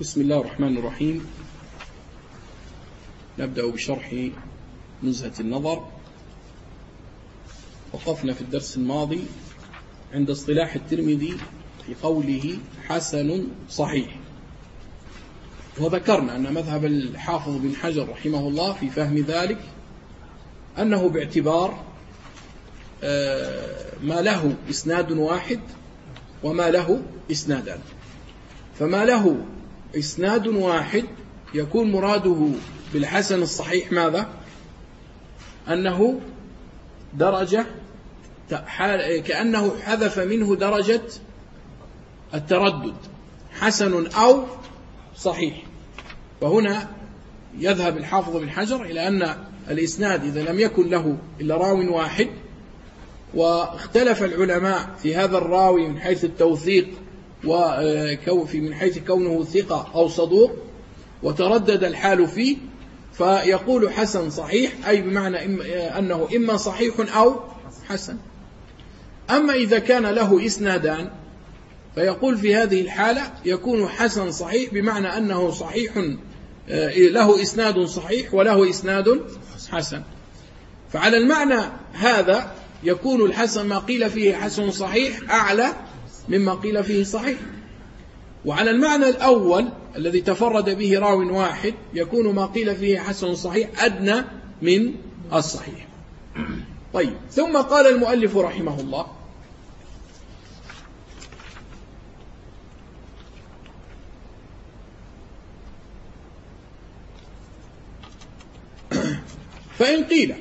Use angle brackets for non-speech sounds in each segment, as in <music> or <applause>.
بسم الله الرحمن الرحيم. نبدأ بشرح نزهة النظر. وقفنا في الدرس الماضي عند اصطلاح الترمذي في قوله حسن صحيح. وذكرنا أن مذهب الحافظ بن حجر رحمه الله في فهم ذلك أنه باعتبار آه، ما له إسناد واحد وما له إسنادان. فما له إسناد واحد يكون مراده بالحسن الصحيح ماذا؟ أنه درجة كأنه حذف منه درجة التردد. حسن أو صحيح. وهنا يذهب الحافظ بن حجر إلى أن الإسناد إذا لم يكن له إلا راو واحد واختلف العلماء في هذا الراوي من حيث التوثيق وفي من حيث كونه ثقة أو صدوق وتردد الحال فيه فيقول حسن صحيح أي بمعنى أنه إما صحيح أو حسن. أما إذا كان له إسنادان فيقول في هذه الحالة يكون حسن صحيح بمعنى أنه صحيح له إسناد صحيح وله إسناد حسن. فعلى المعنى هذا يكون الحسن ما قيل فيه حسن صحيح أعلى مما قيل فيه صحيح. وعلى المعنى الأول الذي تفرد به راو واحد يكون ما قيل فيه حسن صحيح أدنى من الصحيح. طيب ثم قال المؤلف رحمه الله فإن قيل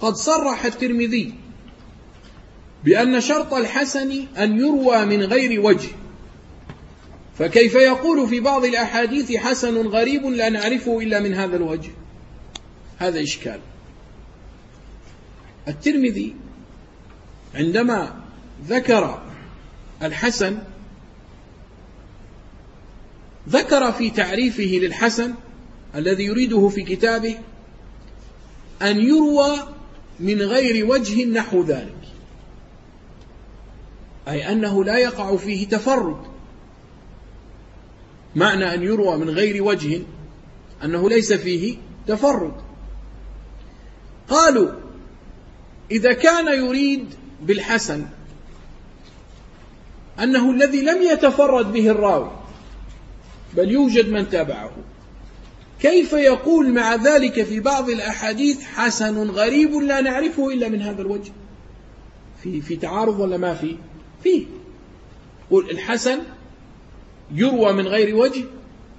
قد صرح الترمذي بأن شرط الحسن أن يروى من غير وجه. فكيف يقول في بعض الأحاديث حسن غريب لا نعرفه إلا من هذا الوجه؟ هذا إشكال. الترمذي عندما ذكر الحسن ذكر في تعريفه للحسن الذي يريده في كتابه أن يروى من غير وجه نحو ذلك. أي أنه لا يقع فيه تفرد. معنى أن يروى من غير وجه أنه ليس فيه تفرد. قالوا إذا كان يريد بالحسن أنه الذي لم يتفرد به الراوي بل يوجد من تابعه كيف يقول مع ذلك في بعض الأحاديث حسن غريب لا نعرفه إلا من هذا الوجه؟ في في تعارض ولا ما في؟ فيه. يقول الحسن يروى من غير وجه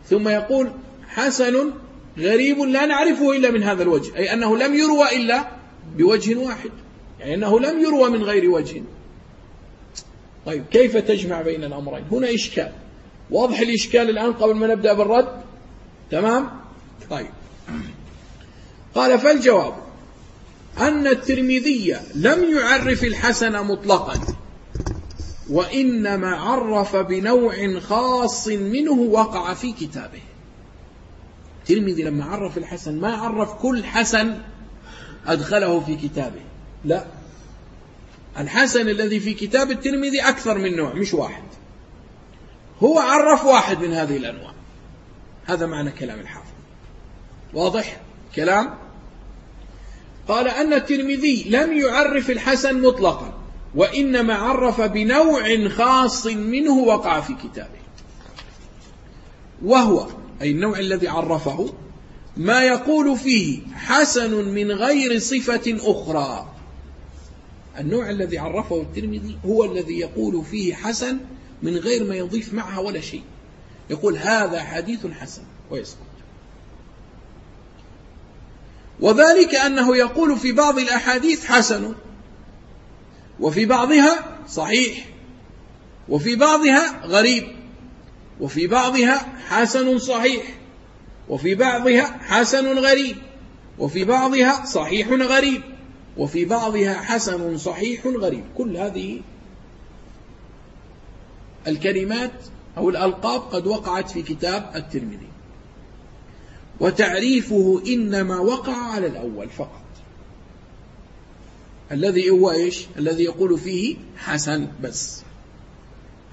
ثم يقول حسن غريب لا نعرفه إلا من هذا الوجه أي أنه لم يروى إلا بوجه واحد يعني أنه لم يروى من غير وجه. طيب كيف تجمع بين الأمرين؟ هنا إشكال. واضح الإشكال الآن قبل ما نبدأ بالرد؟ تمام؟ طيب. قال فالجواب أن الترمذي لم يعرف الحسن مطلقا. وإنما عرف بنوع خاص منه وقع في كتابه. الترمذي لما عرف الحسن ما عرف كل حسن أدخله في كتابه. لا. الحسن الذي في كتاب الترمذي أكثر من نوع مش واحد. هو عرف واحد من هذه الأنواع. هذا معنى كلام الحافظ. واضح؟ كلام؟ قال أن الترمذي لم يعرف الحسن مطلقا. وإنما عرف بنوع خاص منه وقع في كتابه. وهو أي النوع الذي عرفه ما يقول فيه حسن من غير صفة أخرى. النوع الذي عرفه الترمذي هو الذي يقول فيه حسن من غير ما يضيف معها ولا شيء. يقول هذا حديث حسن ويسكت وذلك أنه يقول في بعض الأحاديث حسن وفي بعضها صحيح وفي بعضها غريب وفي بعضها حسن صحيح وفي بعضها حسن غريب وفي بعضها صحيح غريب وفي بعضها حسن صحيح غريب. كل هذه الكلمات أو الألقاب قد وقعت في كتاب الترمذي. وتعريفه إنما وقع على الأول فقط. الذي هو إيش؟ الذي يقول فيه حسن بس.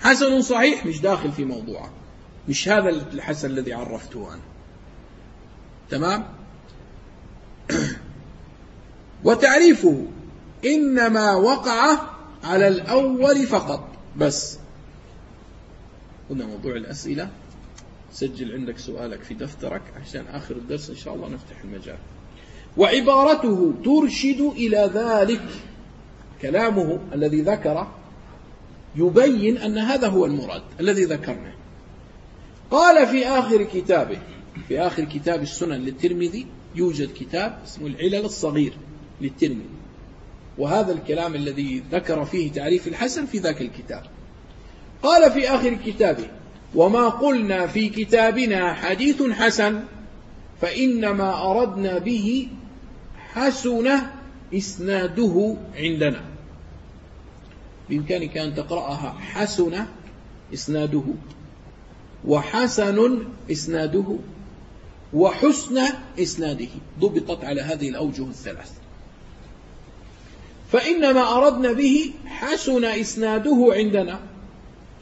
حسن صحيح مش داخل في موضوعه. مش هذا الحسن الذي عرفته أنا. تمام؟ <clears throat> وتعريفه إنما وقع على الأول فقط بس. هنا موضوع الأسئلة. سجل عندك سؤالك في دفترك عشان آخر الدرس إن شاء الله نفتح المجال. وعبارته ترشد إلى ذلك. كلامه الذي ذكره يبين أن هذا هو المراد الذي ذكرناه قال في آخر كتابه في آخر كتاب السنن للترمذي يوجد كتاب اسمه العلل الصغير للترمذي. وهذا الكلام الذي ذكر فيه تعريف الحسن في ذاك الكتاب. قال في آخر كتابه وما قلنا في كتابنا حديث حسن فإنما أردنا به حسن إسناده عندنا. بإمكانك أن تقرأها. حسن إسناده. وحسن إسناده. وحسن إسناده. ضبطت على هذه الأوجه الثلاث. فإنما أردنا به حسن إسناده عندنا.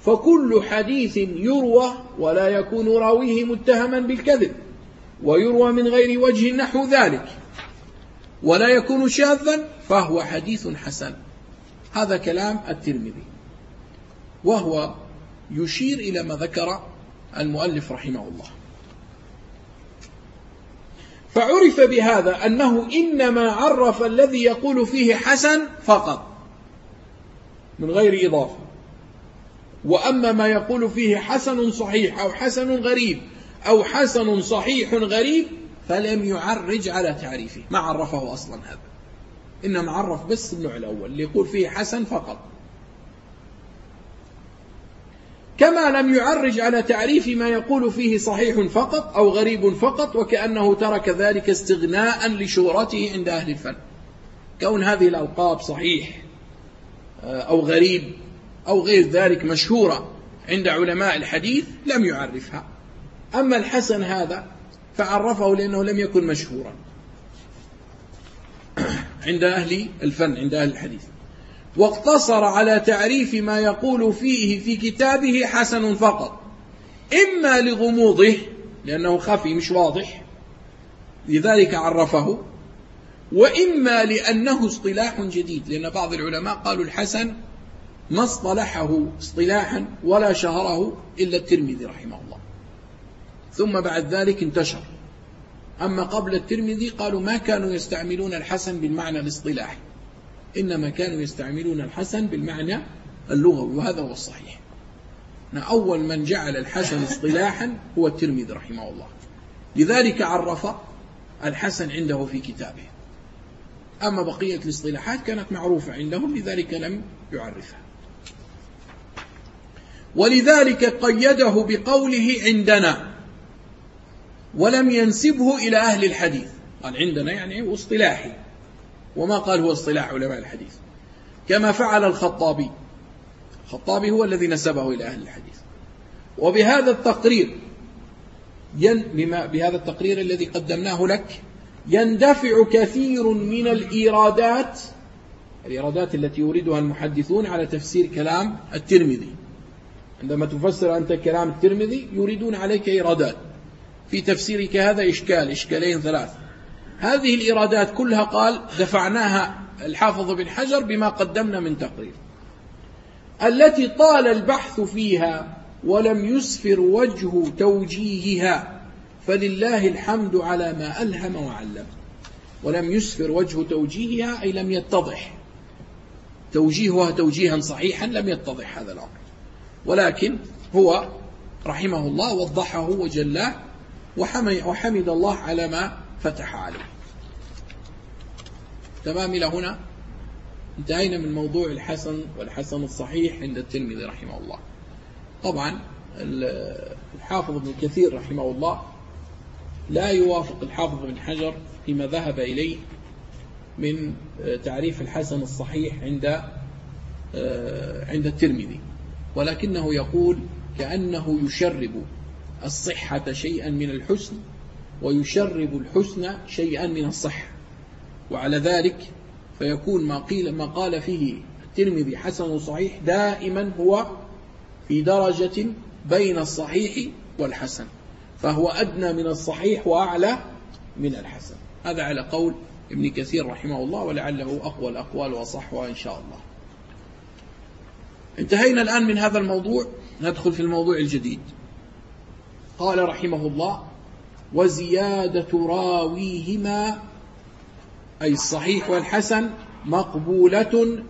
فكل حديث يروى ولا يكون راويه متهما بالكذب. ويروى من غير وجه نحو ذلك. ولا يكون شاذا فهو حديث حسن. هذا كلام الترمذي. وهو يشير إلى ما ذكر المؤلف رحمه الله. فعرف بهذا أنه إنما عرف الذي يقول فيه حسن فقط من غير إضافة. وأما ما يقول فيه حسن صحيح أو حسن غريب أو حسن صحيح غريب فلم يعرج على تعريفه. ما عرفه أصلا هذا. إنما عرف بس النوع الأول اللي يقول فيه حسن فقط. كما لم يعرج على تعريف ما يقول فيه صحيح فقط أو غريب فقط وكأنه ترك ذلك استغناء لشهرته عند أهل الفن. كون هذه الألقاب صحيح آه، أو غريب أو غير ذلك مشهورة عند علماء الحديث لم يعرفها. أما الحسن هذا فعرفه لأنه لم يكن مشهورا. عند أهل الفن عند أهل الحديث. واقتصر على تعريف ما يقول فيه في كتابه حسن فقط. إما لغموضه لأنه خفي مش واضح. لذلك عرفه. وإما لأنه اصطلاح جديد لأن بعض العلماء قالوا الحسن ما اصطلحه اصطلاحا ولا شهره إلا الترمذي رحمه الله. ثم بعد ذلك انتشر. أما قبل الترمذي قالوا ما كانوا يستعملون الحسن بالمعنى الاصطلاحي. إنما كانوا يستعملون الحسن بالمعنى اللغوي وهذا هو الصحيح. أول من جعل الحسن اصطلاحا هو الترمذي رحمه الله. لذلك عرف الحسن عنده في كتابه. أما بقية الاصطلاحات كانت معروفة عندهم لذلك لم يعرفها. ولذلك قيده بقوله عندنا. ولم ينسبه إلى أهل الحديث. قال عندنا يعني اصطلاحي. وما قال هو اصطلاح علماء الحديث. كما فعل الخطابي. الخطابي هو الذي نسبه إلى أهل الحديث. وبهذا التقرير ين بما بهذا التقرير الذي قدمناه لك يندفع كثير من الإيرادات الإيرادات التي يوردها المحدثون على تفسير كلام الترمذي. عندما تفسر أنت كلام الترمذي يريدون عليك إيرادات. في تفسيرك هذا إشكال إشكالين ثلاث. هذه الإيرادات كلها قال دفعناها الحافظ بن حجر بما قدمنا من تقرير. التي طال البحث فيها ولم يسفر وجه توجيهها فلله الحمد على ما ألهم وعلم. ولم يسفر وجه توجيهها أي لم يتضح. توجيهها توجيها صحيحا لم يتضح هذا الأمر. ولكن هو رحمه الله وضحه وجلاه وحمد الله على ما فتح عليه. تمام إلى هنا. انتهينا من موضوع الحسن والحسن الصحيح عند الترمذي رحمه الله. طبعا الحافظ ابن كثير رحمه الله لا يوافق الحافظ بن حجر فيما ذهب إليه من تعريف الحسن الصحيح عند عند الترمذي. ولكنه يقول كأنه يشرب الصحة شيئا من الحسن ويشرب الحسن شيئا من الصحة. وعلى ذلك فيكون ما قيل ما قال فيه الترمذي حسن صحيح دائما هو في درجة بين الصحيح والحسن فهو أدنى من الصحيح وأعلى من الحسن. هذا على قول ابن كثير رحمه الله ولعله أقوى الأقوال وصحوها إن شاء الله. انتهينا الآن من هذا الموضوع ندخل في الموضوع الجديد. قال رحمه الله وزيادة راويهما أي الصحيح والحسن مقبولة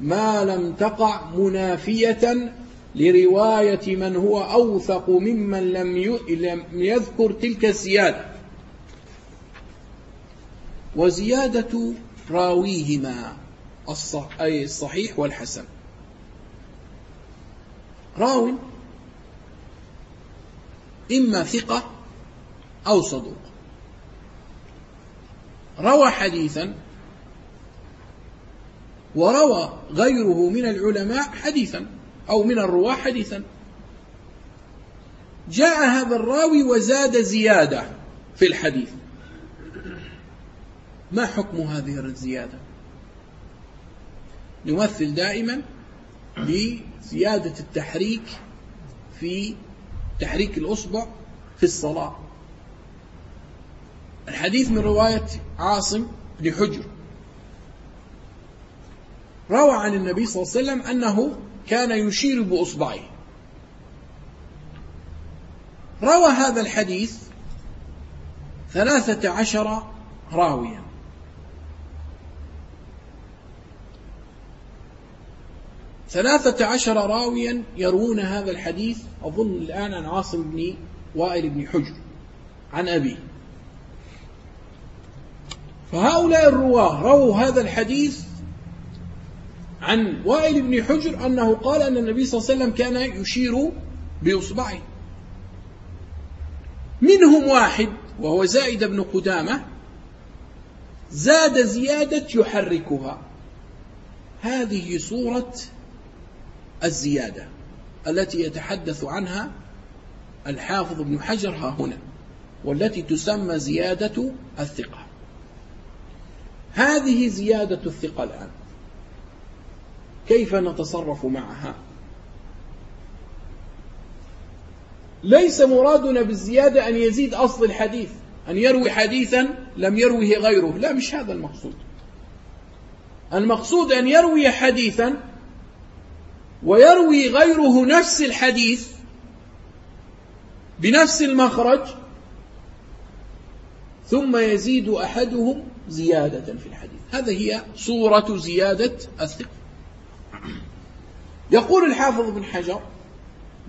ما لم تقع منافية لرواية من هو أوثق ممن لم يذكر تلك الزيادة. وزيادة راويهما أي الصحيح والحسن. راو إما ثقة أو صدوق. روى حديثا وروى غيره من العلماء حديثا أو من الرواة حديثا. جاء هذا الراوي وزاد زيادة في الحديث. ما حكم هذه الزيادة؟ نمثل دائما بزيادة التحريك في تحريك الأصبع في الصلاة. الحديث من رواية عاصم بن حجر. روى عن النبي صلى الله عليه وسلم أنه كان يشير بأصبعه. روى هذا الحديث ثلاثة عشر راويا. ثلاثة عشر راويا يروون هذا الحديث. أظن الآن عن عاصم بن وائل بن حجر عن أبيه فهؤلاء الرواة رووا هذا الحديث عن وائل بن حجر أنه قال أن النبي صلى الله عليه وسلم كان يشير بإصبعه. منهم واحد وهو زائد بن قدامة زاد زيادة يحركها. هذه صورة الزيادة التي يتحدث عنها الحافظ ابن حجر ها هنا والتي تسمى زيادة الثقة. هذه زيادة الثقة الآن كيف نتصرف معها؟ ليس مرادنا بالزيادة أن يزيد أصل الحديث أن يروي حديثا لم يروه غيره لا مش هذا المقصود. المقصود أن يروي حديثا ويروي غيره نفس الحديث بنفس المخرج ثم يزيد أحدهم زيادة في الحديث. هذه هي صورة زيادة الثقة. يقول الحافظ بن حجر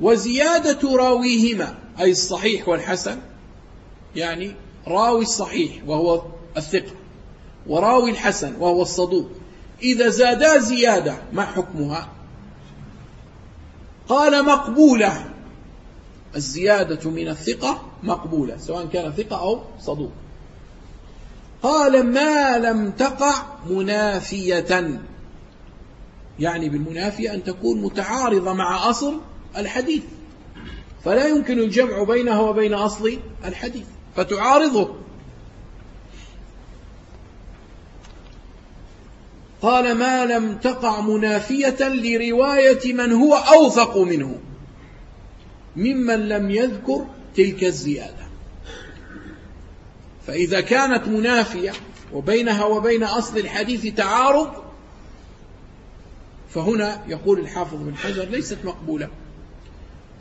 وزيادة راويهما أي الصحيح والحسن يعني راوي الصحيح وهو الثقة وراوي الحسن وهو الصدوق. إذا زادا زيادة ما حكمها؟ قال مقبولة. الزيادة من الثقة مقبولة سواء كان ثقة أو صدوق. قال ما لم تقع منافية. يعني بالمنافية أن تكون متعارضة مع أصل الحديث. فلا يمكن الجمع بينها وبين أصل الحديث فتعارضه. قال ما لم تقع منافية لرواية من هو أوثق منه. ممن لم يذكر تلك الزيادة. فإذا كانت منافية وبينها وبين أصل الحديث تعارض فهنا يقول الحافظ بن حجر ليست مقبولة.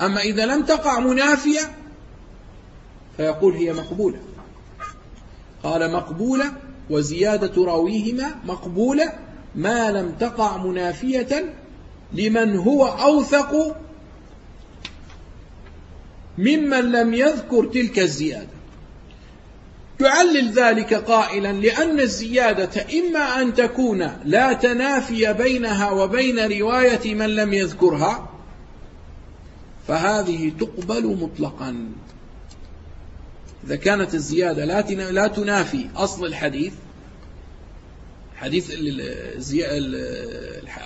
أما إذا لم تقع منافية فيقول هي مقبولة. قال مقبولة وزيادة راويهما مقبولة ما لم تقع منافية لمن هو أوثق ممن لم يذكر تلك الزيادة. تعلل ذلك قائلا لأن الزيادة إما أن تكون لا تنافي بينها وبين رواية من لم يذكرها فهذه تقبل مطلقا. إذا كانت الزيادة لا تنافي أصل الحديث حديث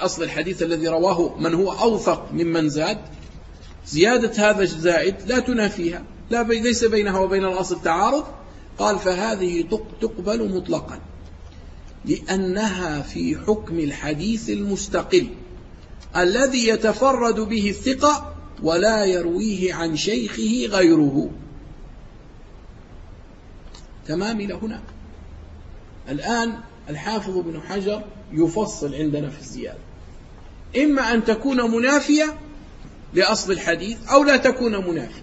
أصل الحديث الذي رواه من هو أوثق ممن زاد. زيادة هذا الزائد لا تنافيها لا ليس بينها وبين الأصل تعارض. قال فهذه تقبل مطلقا. لأنها في حكم الحديث المستقل. الذي يتفرد به الثقة ولا يرويه عن شيخه غيره. تمام إلى هنا. الآن الحافظ ابن حجر يفصل عندنا في الزيادة. إما أن تكون منافية لأصل الحديث أو لا تكون منافية.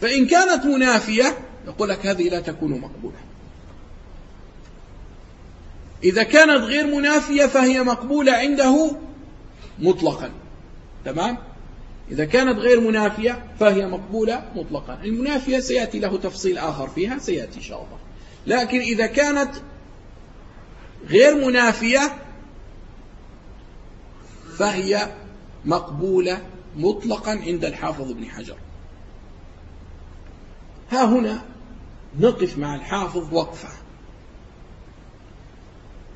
فإن كانت منافية يقول لك هذه لا تكون مقبولة. إذا كانت غير منافية فهي مقبولة عنده مطلقا. تمام؟ إذا كانت غير منافية فهي مقبولة مطلقا. المنافية سيأتي له تفصيل آخر فيها سيأتي إن شاء الله. لكن إذا كانت غير منافية فهي مقبولة مطلقا عند الحافظ ابن حجر. ها هنا نقف مع الحافظ وقفة.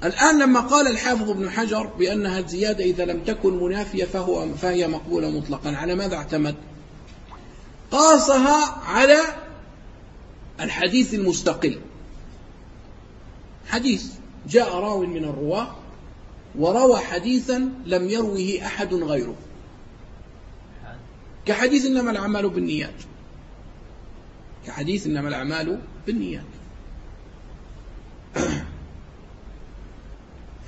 الآن لما قال الحافظ ابن حجر بأنها الزيادة إذا لم تكن منافية فهو فهي مقبولة مطلقا. على ماذا اعتمد؟ قاسها على الحديث المستقل. حديث. جاء راو من الرواة وروى حديثا لم يروه أحد غيره. كحديث إنما الأعمال بالنيات. كحديث إنما الأعمال بالنيات. <coughs>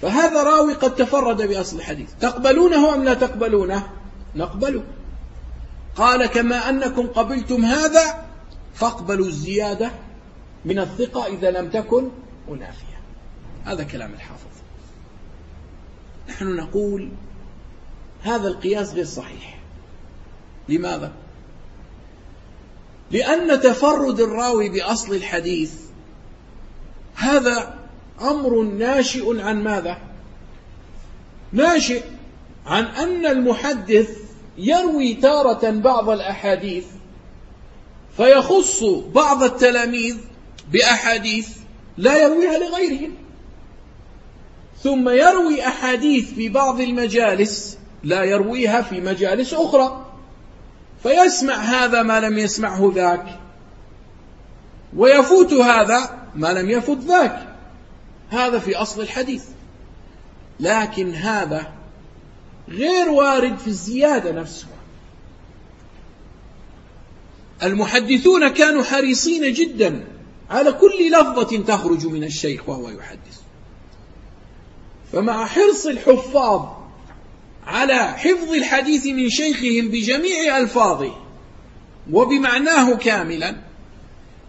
فهذا راوي قد تفرد بأصل الحديث. تقبلونه أم لا تقبلونه؟ نقبله قال كما أنكم قبلتم هذا فاقبلوا الزيادة من الثقة إذا لم تكن منافية. هذا كلام الحافظ نحن نقول هذا القياس غير صحيح لماذا؟ لأن تفرد الراوي بأصل الحديث هذا أمر ناشئ عن ماذا؟ ناشئ عن أن المحدث يروي تارة بعض الأحاديث فيخص بعض التلاميذ بأحاديث لا يرويها لغيرهم ثم يروي أحاديث في بعض المجالس لا يرويها في مجالس أخرى. فيسمع هذا ما لم يسمعه ذاك. ويفوت هذا ما لم يفت ذاك. هذا في أصل الحديث. لكن هذا غير وارد في الزيادة نفسها المحدثون كانوا حريصين جدا على كل لفظة تخرج من الشيخ وهو يحدث. فمع حرص الحفاظ على حفظ الحديث من شيخهم بجميع ألفاظه وبمعناه كاملا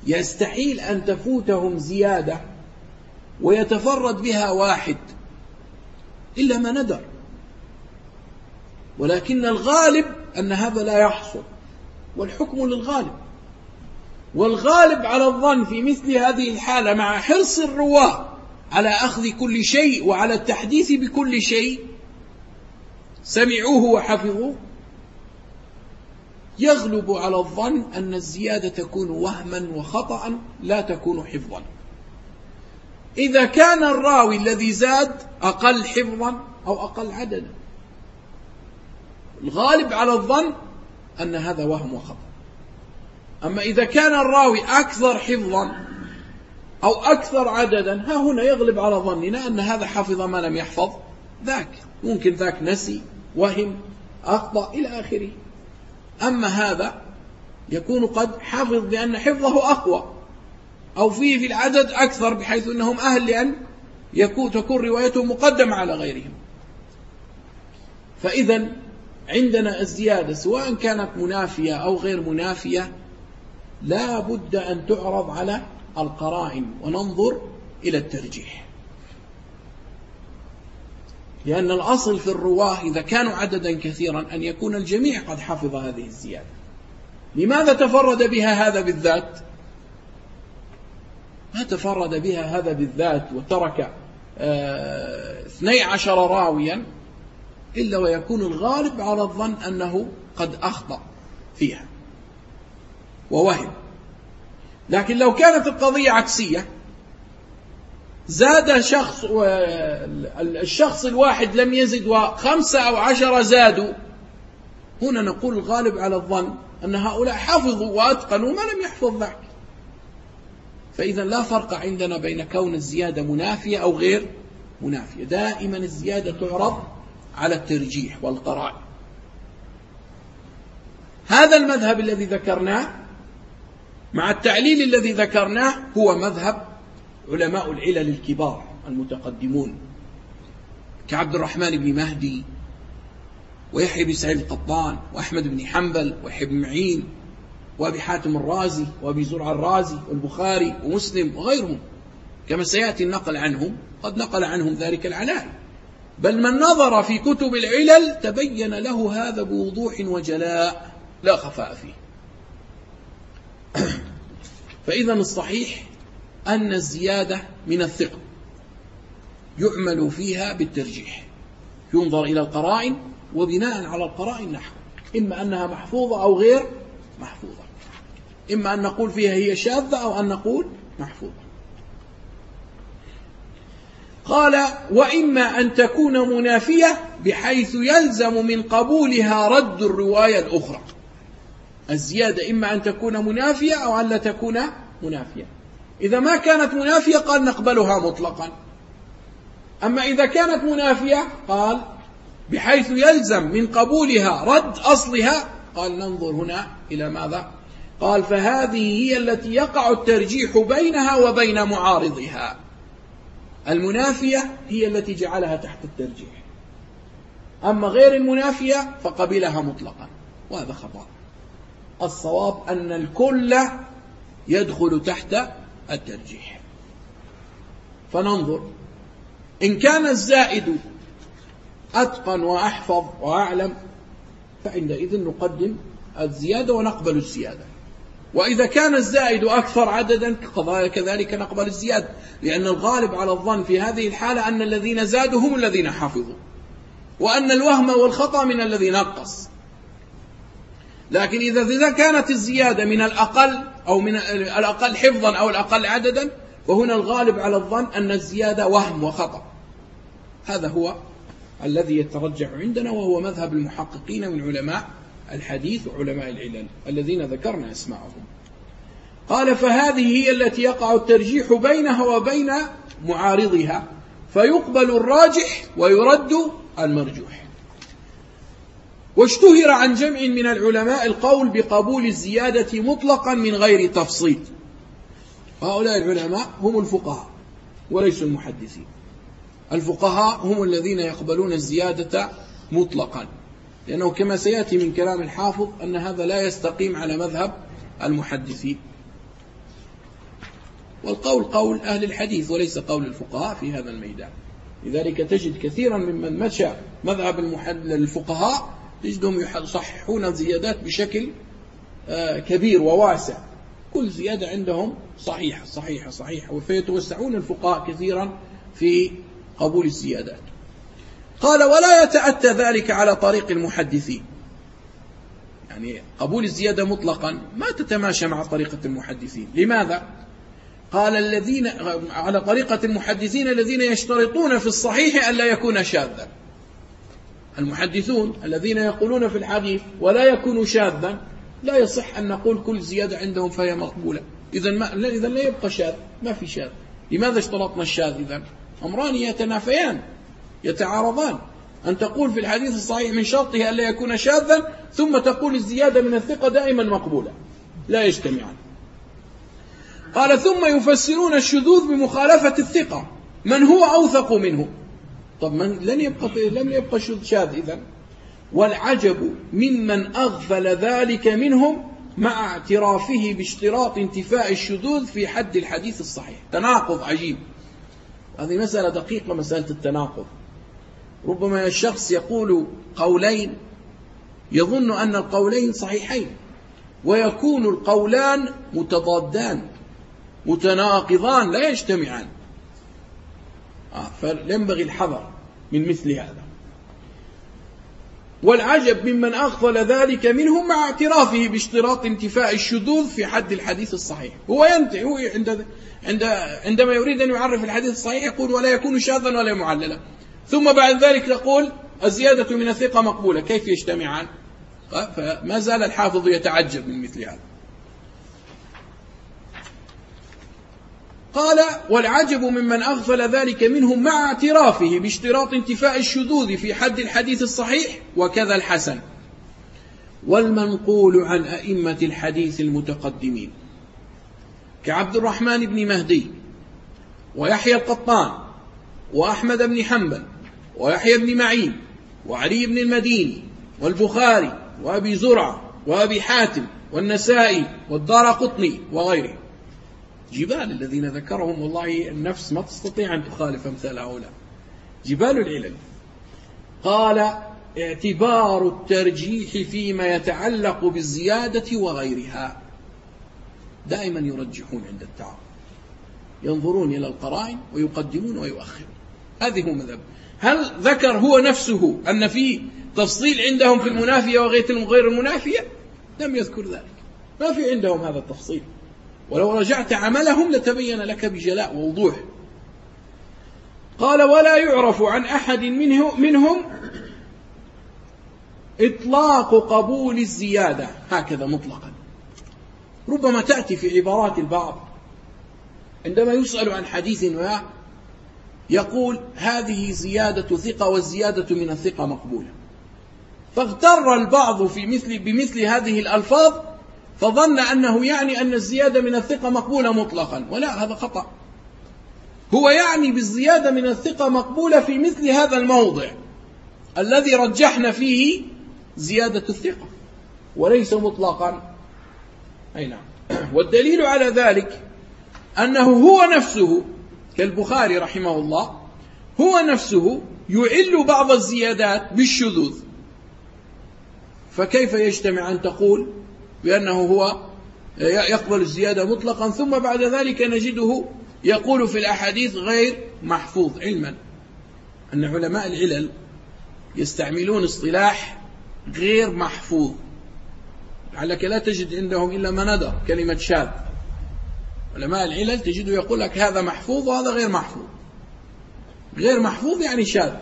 يستحيل أن تفوتهم زيادة ويتفرد بها واحد إلا ما ندر. ولكن الغالب أن هذا لا يحصل والحكم للغالب. والغالب على الظن في مثل هذه الحالة مع حرص الرواة على أخذ كل شيء وعلى التحديث بكل شيء. سمعوه وحفظوه. يغلب على الظن أن الزيادة تكون وهما وخطأ لا تكون حفظا. إذا كان الراوي الذي زاد أقل حفظا أو أقل عددا. الغالب على الظن أن هذا وهم وخطأ. أما إذا كان الراوي أكثر حفظا أو أكثر عددا. ها هنا يغلب على ظننا أن هذا حفظ ما لم يحفظ. ذاك ممكن ذاك نسي وهم أخطأ إلى آخره. أما هذا يكون قد حفظ لأن حفظه أقوى أو فيه في العدد أكثر بحيث أنهم أهل لأن يكون تكون روايتهم مقدمة على غيرهم. فإذا عندنا الزيادة سواء كانت منافية أو غير منافية لا بد أن تعرض على القرائن وننظر إلى الترجيح. لأن الأصل في الرواة إذا كانوا عددا كثيرا أن يكون الجميع قد حفظ هذه الزيادة. لماذا تفرد بها هذا بالذات؟ ما تفرد بها هذا بالذات وترك آه، اثني عشر راويا إلا ويكون الغالب على الظن أنه قد أخطأ فيها. ووهم. لكن لو كانت القضية عكسية زاد شخص الشخص الواحد لم يزد وخمسة أو عشرة زادوا هنا نقول الغالب على الظن أن هؤلاء حفظوا وأتقنوا ما لم يحفظ ذاك. فإذا لا فرق عندنا بين كون الزيادة منافية أو غير منافية. دائما الزيادة تعرض على الترجيح والقرائن. هذا المذهب الذي ذكرناه مع التعليل الذي ذكرناه هو مذهب علماء العلل الكبار المتقدمون كعبد الرحمن بن مهدي ويحيى بن سعيد القطان وأحمد بن حنبل ويحيى بن معين وأبي حاتم الرازي وأبي زرع الرازي والبخاري ومسلم وغيرهم. كما سيأتي النقل عنهم قد نقل عنهم ذلك العلائي بل من نظر في كتب العلل تبين له هذا بوضوح وجلاء لا خفاء فيه. فإذا الصحيح أن الزيادة من الثقة يعمل فيها بالترجيح. ينظر إلى القرائن وبناء على القرائن نحو. إما أنها محفوظة أو غير محفوظة. إما أن نقول فيها هي شاذة أو أن نقول محفوظة. قال وإما أن تكون منافية بحيث يلزم من قبولها رد الرواية الأخرى. الزيادة إما أن تكون منافية أو أن لا تكون منافية. إذا ما كانت منافية قال نقبلها مطلقا. أما إذا كانت منافية قال بحيث يلزم من قبولها رد أصلها قال ننظر هنا إلى ماذا؟ قال فهذه هي التي يقع الترجيح بينها وبين معارضها. المنافية هي التي جعلها تحت الترجيح. أما غير المنافية فقبلها مطلقا. وهذا خطأ. الصواب أن الكل يدخل تحت الترجيح. فننظر. إن كان الزائد أتقن وأحفظ وأعلم فعندئذ نقدم الزيادة ونقبل الزيادة. وإذا كان الزائد أكثر عددا كذلك نقبل الزيادة. لأن الغالب على الظن في هذه الحالة أن الذين زادوا هم الذين حفظوا. وأن الوهم والخطأ من الذي نقص. لكن إذا إذا كانت الزيادة من الأقل أو من الأقل حفظا أو الأقل عددا وهنا الغالب على الظن أن الزيادة وهم وخطأ. هذا هو الذي يترجح عندنا وهو مذهب المحققين من علماء الحديث وعلماء العلل الذين ذكرنا اسماءهم قال فهذه هي التي يقع الترجيح بينها وبين معارضها فيقبل الراجح ويرد المرجوح. واشتهر عن جمع من العلماء القول بقبول الزيادة مطلقا من غير تفصيل. هؤلاء العلماء هم الفقهاء وليسوا المحدثين. الفقهاء هم الذين يقبلون الزيادة مطلقا. لأنه كما سيأتي من كلام الحافظ أن هذا لا يستقيم على مذهب المحدثين. والقول قول أهل الحديث وليس قول الفقهاء في هذا الميدان. لذلك تجد كثيرا ممن مشى مذهب الفقهاء تجدهم يصححون الزيادات بشكل آه، كبير وواسع. كل زيادة عندهم صحيحة صحيحة صحيحة فيتوسعون الفقهاء كثيرا في قبول الزيادات. قال ولا يتأتى ذلك على طريق المحدثين. يعني قبول الزيادة مطلقا ما تتماشى مع طريقة المحدثين. لماذا؟ قال الذين على طريقة المحدثين الذين يشترطون في الصحيح أن لا يكون شاذا. المحدثون الذين يقولون في الحديث ولا يكون شاذا لا يصح أن نقول كل زيادة عندهم فهي مقبولة. إذا ما إذا لا يبقى شاذ ما في شاذ لماذا اشترطنا الشاذ إذا أمران يتنافيان يتعارضان. أن تقول في الحديث الصحيح من شرطه ألا يكون شاذا ثم تقول الزيادة من الثقة دائما مقبولة. لا يجتمعان. قال ثم يفسرون الشذوذ بمخالفة الثقة من هو أوثق منه؟ طب من لن يبقى لم يبقى شاذ إذا. والعجب ممن أغفل ذلك منهم مع اعترافه باشتراط انتفاء الشذوذ في حد الحديث الصحيح. تناقض عجيب. هذه مسألة دقيقة مسألة التناقض. ربما الشخص يقول قولين يظن أن القولين صحيحين ويكون القولان متضادان متناقضان لا يجتمعان. فينبغي الحذر من مثل هذا. والعجب ممن أغفل ذلك منهم مع اعترافه باشتراط انتفاء الشذوذ في حد الحديث الصحيح. هو ينتهي هو عند عند عندما يريد أن يعرف الحديث الصحيح يقول ولا يكون شاذا ولا معللا. ثم بعد ذلك نقول الزيادة من الثقة مقبولة. كيف يجتمعان؟ فما زال الحافظ يتعجب من مثل هذا. قال والعجب ممن أغفل ذلك منهم مع اعترافه باشتراط انتفاء الشذوذ في حد الحديث الصحيح وكذا الحسن. والمنقول عن أئمة الحديث المتقدمين كعبد الرحمن بن مهدي ويحيى القطان وأحمد بن حنبل ويحيى بن معين وعلي بن المديني والبخاري وأبي زرعة وأبي حاتم والنسائي والدار قطني وغيره جبال الذين ذكرهم والله النفس ما تستطيع أن تخالف أمثال هؤلاء. جبال العلل. قال اعتبار الترجيح فيما يتعلق بالزيادة وغيرها. دائما يرجحون عند التعارض ينظرون إلى القرائن ويقدمون ويؤخرون. هذه هو مذهب. هل ذكر هو نفسه أن في تفصيل عندهم في المنافية وغير المنافية؟ لم يذكر ذلك. ما في عندهم هذا التفصيل. ولو رجعت عملهم لتبين لك بجلاء ووضوح. قال ولا يعرف عن أحد منه منهم إطلاق قبول الزيادة. هكذا مطلقا. ربما تأتي في عبارات البعض عندما يسأل عن حديث ما يقول هذه زيادة ثقة والزيادة من الثقة مقبولة. فاغتر البعض في مثل بمثل هذه الألفاظ فظن أنه يعني أن الزيادة من الثقة مقبولة مطلقا. ولا هذا خطأ. هو يعني بالزيادة من الثقة مقبولة في مثل هذا الموضع الذي رجحنا فيه زيادة الثقة. وليس مطلقا. أي نعم. والدليل على ذلك أنه هو نفسه كالبخاري رحمه الله هو نفسه يعل بعض الزيادات بالشذوذ. فكيف يجتمع أن تقول بأنه هو يقبل الزيادة مطلقا ثم بعد ذلك نجده يقول في الأحاديث غير محفوظ علما. أن علماء العلل يستعملون اصطلاح غير محفوظ. لعلك لا تجد عندهم إلا ما ندر كلمة شاذ. علماء العلل تجده يقول لك هذا محفوظ وهذا غير محفوظ. غير محفوظ يعني شاذ.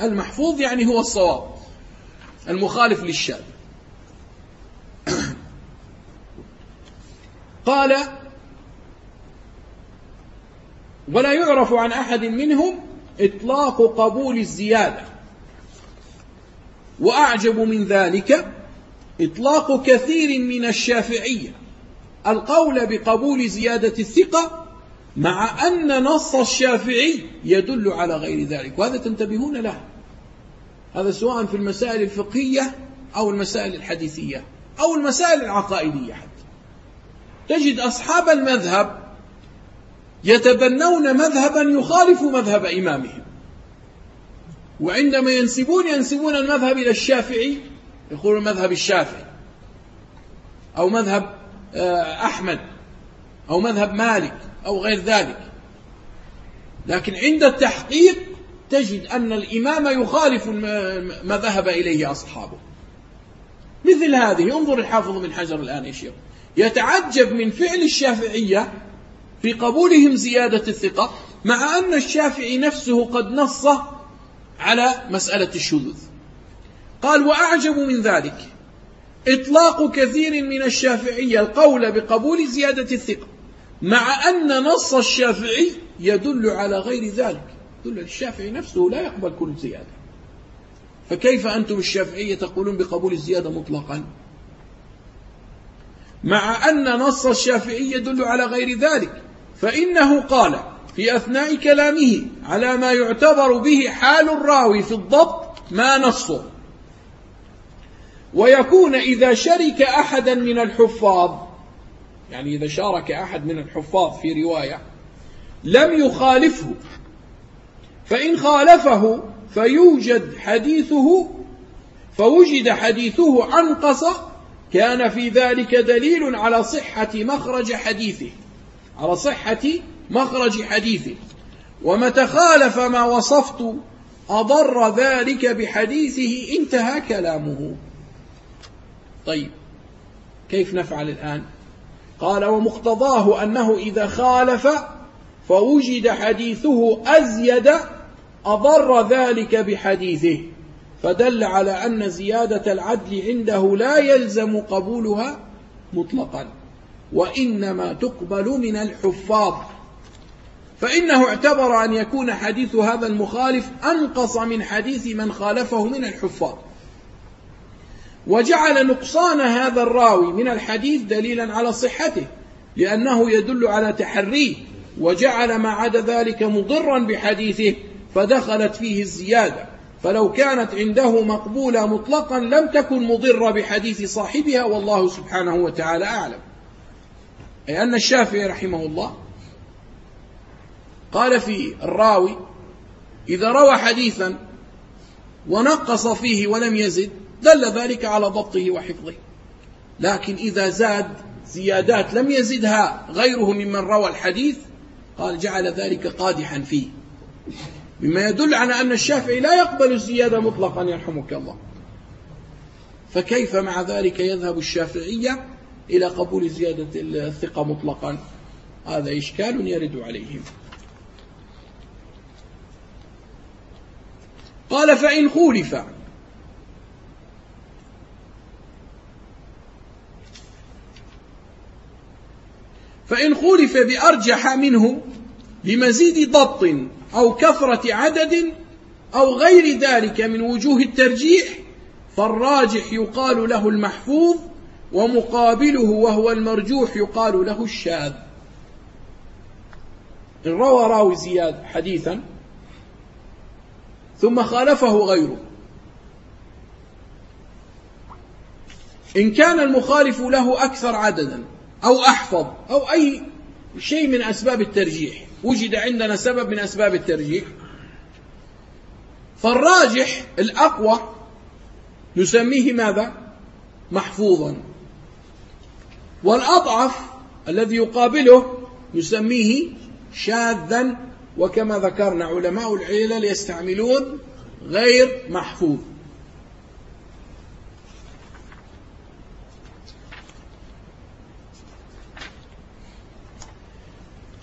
المحفوظ يعني هو الصواب المخالف للشاذ. قال ولا يعرف عن أحد منهم إطلاق قبول الزيادة. وأعجب من ذلك إطلاق كثير من الشافعية. القول بقبول زيادة الثقة مع أن نص الشافعي يدل على غير ذلك وهذا تنتبهون له. هذا سواء في المسائل الفقهية أو المسائل الحديثية أو المسائل العقائدية حتى. تجد أصحاب المذهب يتبنون مذهبا يخالف مذهب إمامهم. وعندما ينسبون ينسبون المذهب إلى الشافعي يقولون مذهب الشافعي أو مذهب آه، أحمد أو مذهب مالك أو غير ذلك. لكن عند التحقيق تجد أن الإمام يخالف ما ذهب إليه أصحابه. مثل هذه انظر الحافظ بن حجر الآن إيش يتعجب من فعل الشافعية في قبولهم زيادة الثقة مع أن الشافعي نفسه قد نص على مسألة الشذوذ. قال وأعجب من ذلك إطلاق كثير من الشافعية القول بقبول زيادة الثقة مع أن نص الشافعي يدل على غير ذلك. يدل الشافعي نفسه لا يقبل كل زيادة. فكيف أنتم الشافعية تقولون بقبول الزيادة مطلقا؟ مع أن نص الشافعي يدل على غير ذلك فإنه قال في أثناء كلامه على ما يعتبر به حال الراوي في الضبط ما نصه. ويكون إذا شرك أحدا من الحفاظ يعني إذا شارك أحد من الحفاظ في رواية لم يخالفه فإن خالفه فيوجد حديثه فوجد حديثه أنقص كان في ذلك دليل على صحة مخرج حديثه. على صحة مخرج حديثه. ومتى خالف ما وصفت أضر ذلك بحديثه انتهى كلامه. طيب كيف نفعل الآن؟ قال ومقتضاه أنه إذا خالف فوجد حديثه أزيد أضر ذلك بحديثه. فدل على أن زيادة العدل عنده لا يلزم قبولها مطلقا وإنما تقبل من الحفاظ. فإنه اعتبر أن يكون حديث هذا المخالف أنقص من حديث من خالفه من الحفاظ. وجعل نقصان هذا الراوي من الحديث دليلا على صحته لأنه يدل على تحريه وجعل ما عدا ذلك مضرا بحديثه فدخلت فيه الزيادة. فلو كانت عنده مقبولة مطلقا لم تكن مضرة بحديث صاحبها والله سبحانه وتعالى أعلم. أي أن الشافعي رحمه الله قال في الراوي إذا روى حديثا ونقص فيه ولم يزد دل ذلك على ضبطه وحفظه. لكن إذا زاد زيادات لم يزدها غيره ممن روى الحديث قال جعل ذلك قادحا فيه. مما يدل على أن الشافعي لا يقبل الزيادة مطلقا يرحمك الله. فكيف مع ذلك يذهب الشافعية إلى قبول زيادة الثقة مطلقا؟ هذا إشكال يرد عليهم. قال فإن خولف. فإن خولف بأرجح منه لمزيد ضبط. أو كثرة عدد أو غير ذلك من وجوه الترجيح فالراجح يقال له المحفوظ ومقابله وهو المرجوح يقال له الشاذ. إن روى راوي زياد حديثا ثم خالفه غيره. إن كان المخالف له أكثر عددا أو أحفظ أو أي شيء من أسباب الترجيح وجد عندنا سبب من أسباب الترجيح. فالراجح الأقوى نسميه ماذا؟ محفوظا. والأضعف الذي يقابله نسميه شاذا وكما ذكرنا علماء العلل يستعملون غير محفوظ.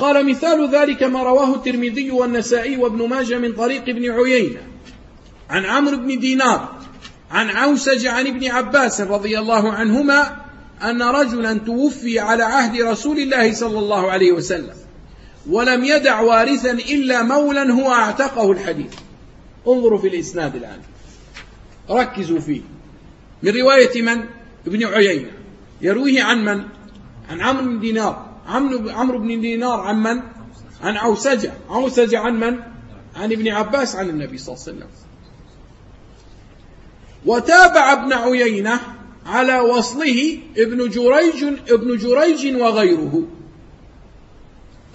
قال مثال ذلك ما رواه الترمذي والنسائي وابن ماجه من طريق ابن عيينة. عن عمرو بن دينار عن عوسج عن ابن عباس رضي الله عنهما أن رجلا توفي على عهد رسول الله صلى الله عليه وسلم ولم يدع وارثا إلا مولا هو أعتقه الحديث. انظروا في الإسناد الآن. ركزوا فيه. من رواية من؟ ابن عيينة. يرويه عن من؟ عن عمرو بن دينار. عمرو بن دينار عن من؟ عن عوسجة عوسجة عن من؟ عن ابن عباس عن النبي صلى الله عليه وسلم. وتابع ابن عيينة على وصله ابن جريج ابن جريج وغيره.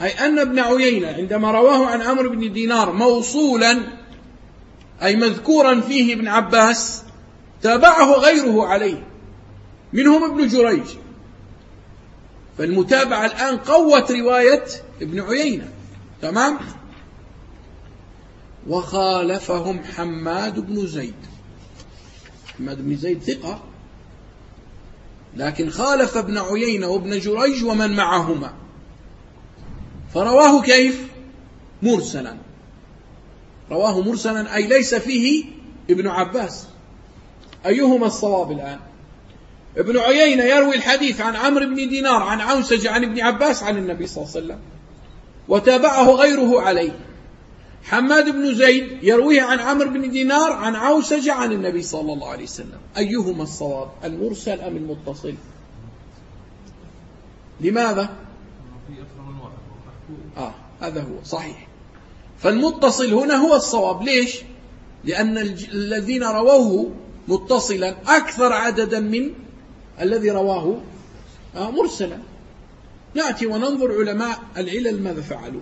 أي أن ابن عيينة عندما رواه عن عمرو بن دينار موصولا أي مذكورا فيه ابن عباس تابعه غيره عليه. منهم ابن جريج. فالمتابعة الآن قوت رواية ابن عيينة. تمام؟ وخالفهم حماد بن زيد. حماد بن زيد ثقة. لكن خالف ابن عيينة وابن جريج ومن معهما. فرواه كيف؟ مرسلا. رواه مرسلا أي ليس فيه ابن عباس. أيهما الصواب الآن؟ ابن عيينة يروي الحديث عن عمرو بن دينار عن عوسج عن ابن عباس عن النبي صلى الله عليه وسلم وتابعه غيره عليه. حماد بن زيد يرويه عن عمرو بن دينار عن عوسج عن النبي صلى الله عليه وسلم. أيهما الصواب المرسل أم المتصل؟ لماذا؟ آه هذا هو صحيح. فالمتصل هنا هو الصواب. ليش؟ لأن الذين رووه متصلا أكثر عددا من الذي رواه آه، مرسلا. نأتي وننظر علماء العلل ماذا فعلوا.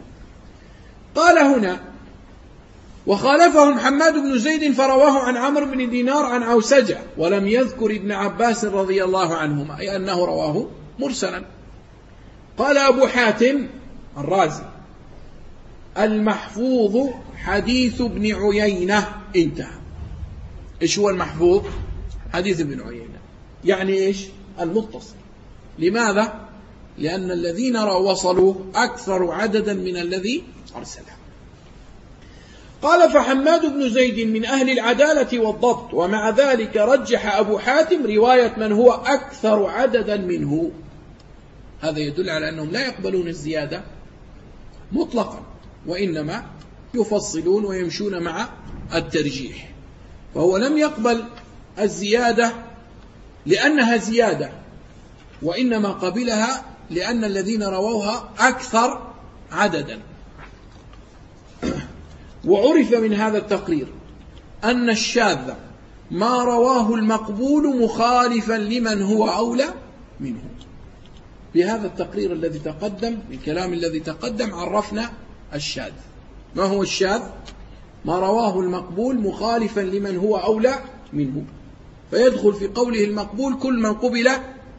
قال هنا وخالفهم حماد بن زيد فرواه عن عمرو بن دينار عن عوسجة ولم يذكر ابن عباس رضي الله عنهما أي أنه رواه مرسلا. قال أبو حاتم الرازي المحفوظ حديث ابن عيينة انتهى. إيش هو المحفوظ؟ حديث ابن عيينة. يعني إيش؟ المتصل. لماذا؟ لأن الذين وصلوا أكثر عددا من الذي أرسله قال فحماد بن زيد من أهل العدالة والضبط ومع ذلك رجح أبو حاتم رواية من هو أكثر عددا منه. هذا يدل على أنهم لا يقبلون الزيادة مطلقا وإنما يفصلون ويمشون مع الترجيح. فهو لم يقبل الزيادة لأنها زيادة وإنما قبلها لأن الذين رووها أكثر عددا. وعرف من هذا التقرير أن الشاذ ما رواه المقبول مخالفا لمن هو أولى منه. بهذا التقرير الذي تقدم الكلام الذي تقدم عرفنا الشاذ. ما هو الشاذ؟ ما رواه المقبول مخالفا لمن هو أولى منه. فيدخل في قوله المقبول كل من قبل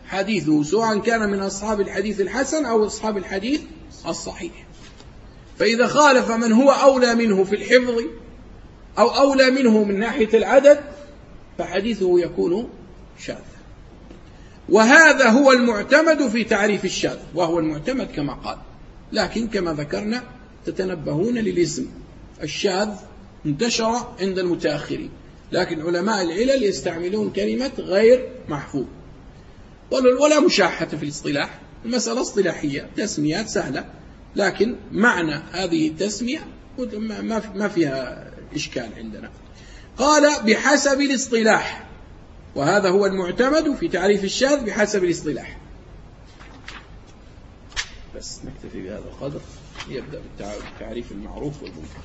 حديثه سواء كان من أصحاب الحديث الحسن أو أصحاب الحديث الصحيح. فإذا خالف من هو أولى منه في الحفظ أو أولى منه من ناحية العدد فحديثه يكون شاذا. وهذا هو المعتمد في تعريف الشاذ وهو المعتمد كما قال. لكن كما ذكرنا تتنبهون للاسم. الشاذ انتشر عند المتأخرين. لكن علماء العلل يستعملون كلمة غير محفوظ. ولا مشاحة في الاصطلاح المسألة اصطلاحية تسميات سهلة لكن معنى هذه التسمية ما فيها إشكال عندنا. قال بحسب الاصطلاح وهذا هو المعتمد في تعريف الشاذ بحسب الاصطلاح. بس نكتفي بهذا القدر يبدأ بالتعريف المعروف والمنكر.